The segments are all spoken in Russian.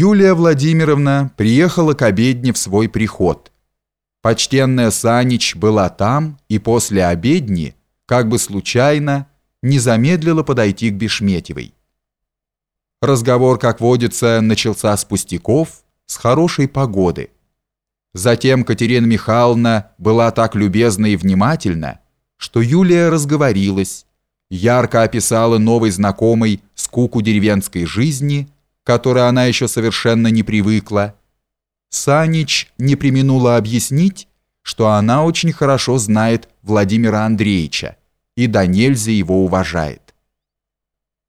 Юлия Владимировна приехала к обедне в свой приход. Почтенная Санич была там и после обедни, как бы случайно, не замедлила подойти к Бешметьевой. Разговор, как водится, начался с пустяков, с хорошей погоды. Затем Катерина Михайловна была так любезна и внимательна, что Юлия разговорилась, ярко описала новой знакомой скуку деревенской жизни, которой она еще совершенно не привыкла. Санич не применула объяснить, что она очень хорошо знает Владимира Андреевича и до нельзя его уважает.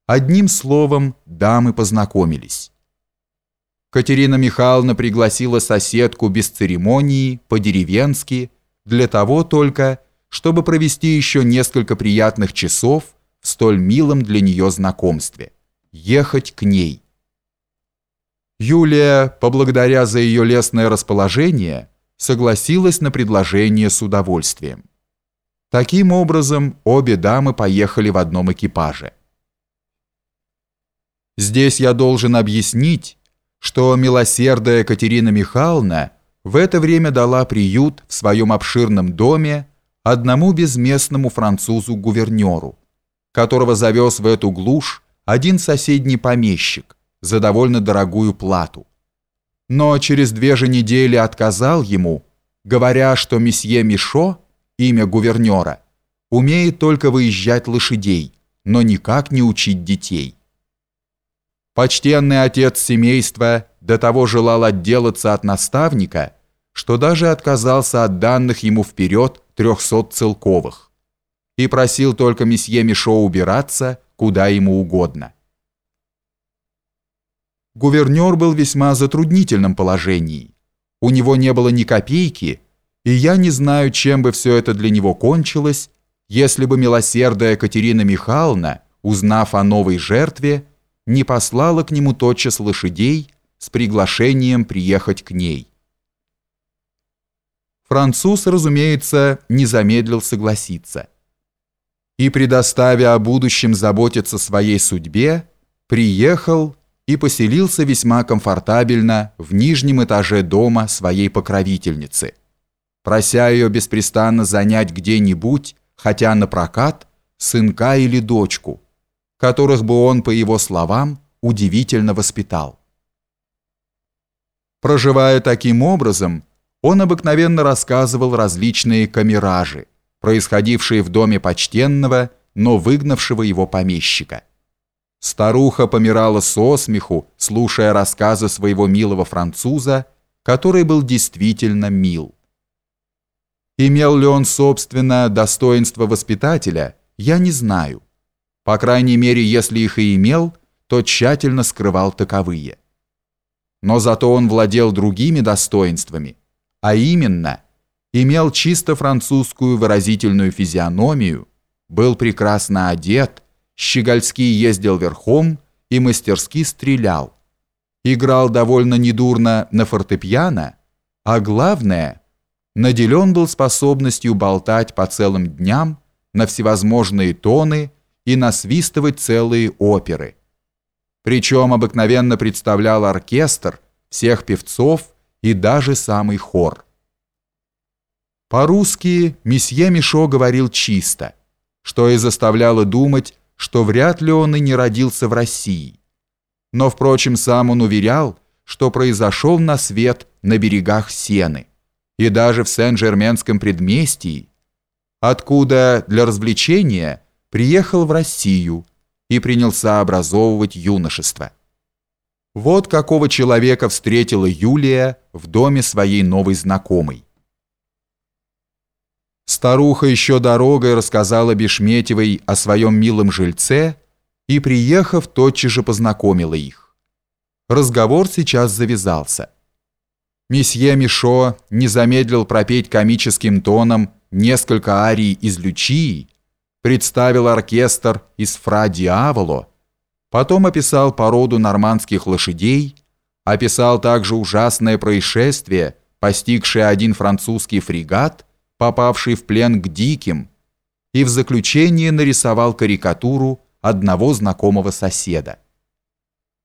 Одним словом, дамы познакомились. Катерина Михайловна пригласила соседку без церемонии, по-деревенски, для того только, чтобы провести еще несколько приятных часов в столь милом для нее знакомстве. Ехать к ней. Юлия, поблагодаря за ее лестное расположение, согласилась на предложение с удовольствием. Таким образом, обе дамы поехали в одном экипаже. Здесь я должен объяснить, что милосердная Катерина Михайловна в это время дала приют в своем обширном доме одному безместному французу-гувернеру, которого завез в эту глушь один соседний помещик за довольно дорогую плату. Но через две же недели отказал ему, говоря, что месье Мишо, имя гувернера, умеет только выезжать лошадей, но никак не учить детей. Почтенный отец семейства до того желал отделаться от наставника, что даже отказался от данных ему вперед трехсот целковых и просил только месье Мишо убираться, куда ему угодно. Гувернер был весьма затруднительном положении. У него не было ни копейки, и я не знаю, чем бы все это для него кончилось, если бы милосердная Катерина Михайловна, узнав о новой жертве, не послала к нему тотчас лошадей с приглашением приехать к ней. Француз, разумеется, не замедлил согласиться. И, предоставя о будущем заботиться своей судьбе, приехал и поселился весьма комфортабельно в нижнем этаже дома своей покровительницы, прося ее беспрестанно занять где-нибудь, хотя на прокат, сынка или дочку – которых бы он, по его словам, удивительно воспитал. Проживая таким образом, он обыкновенно рассказывал различные камеражи, происходившие в доме почтенного, но выгнавшего его помещика. Старуха помирала со смеху, слушая рассказы своего милого француза, который был действительно мил. Имел ли он, собственно, достоинство воспитателя, я не знаю. По крайней мере, если их и имел, то тщательно скрывал таковые. Но зато он владел другими достоинствами, а именно, имел чисто французскую выразительную физиономию, был прекрасно одет, щегольски ездил верхом и мастерски стрелял, играл довольно недурно на фортепиано, а главное, наделен был способностью болтать по целым дням на всевозможные тоны и насвистывать целые оперы. Причем обыкновенно представлял оркестр, всех певцов и даже самый хор. По-русски месье Мишо говорил чисто, что и заставляло думать, что вряд ли он и не родился в России. Но, впрочем, сам он уверял, что произошел на свет на берегах Сены и даже в Сен-Жерменском предместье, откуда для развлечения – приехал в Россию и принялся образовывать юношество. Вот какого человека встретила Юлия в доме своей новой знакомой. Старуха еще дорогой рассказала Бешметьевой о своем милом жильце и, приехав, тотчас же познакомила их. Разговор сейчас завязался. Месье Мишо не замедлил пропеть комическим тоном несколько арий из Лючии, представил оркестр из «Фра Диаволо», потом описал породу нормандских лошадей, описал также ужасное происшествие, постигшее один французский фрегат, попавший в плен к диким, и в заключение нарисовал карикатуру одного знакомого соседа.